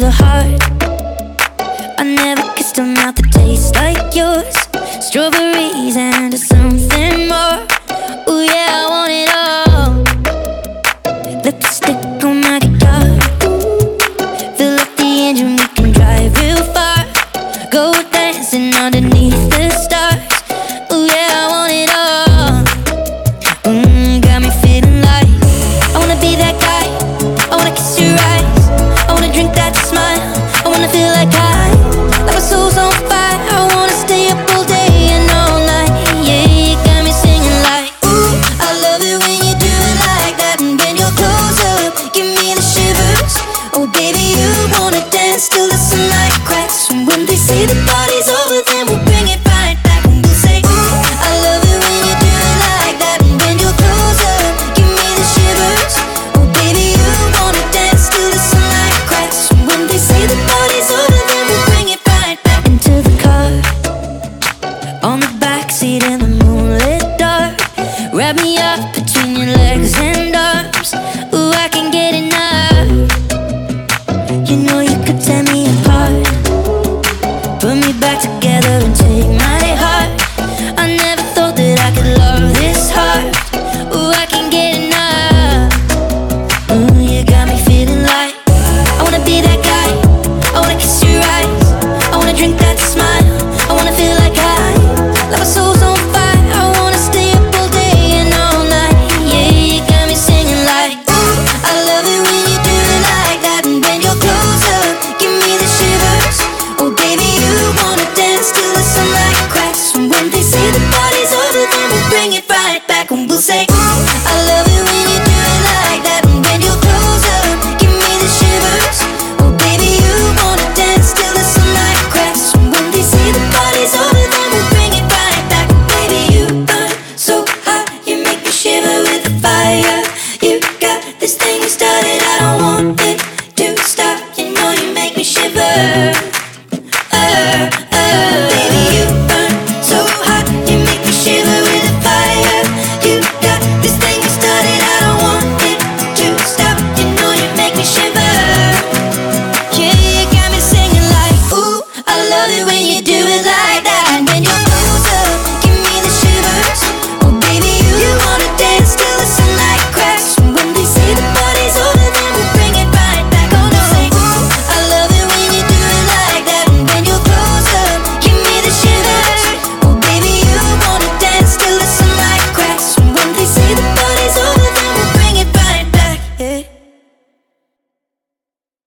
the heart. I never kissed a mouth that tastes like yours. Strawberries and something more. Ooh yeah, I want it all. Lipstick. Say the party's over, then we'll bring it right back. And we'll say, Ooh, I love it when you do it like that. And when you're close up, give me the shivers. Oh, baby, you wanna dance till the sunlight cracks. And when they say the party's over, then we'll bring it right back into the car. On the backseat in the moonlit dark. Wrap me up between your legs and arms. Put me back together and take my heart. I never thought that I could love this hard. Ooh, I can get enough. Ooh, you got me feeling like I wanna be that say I love it when you do it like that. And when you're close up, give me the shivers. Oh, baby, you wanna dance till the sunlight cracks. And when they say the party's over, then we'll bring it right back. Baby, you burn so hot, you make me shiver with the fire. You got this thing started, I don't want it to stop. You know you make me shiver.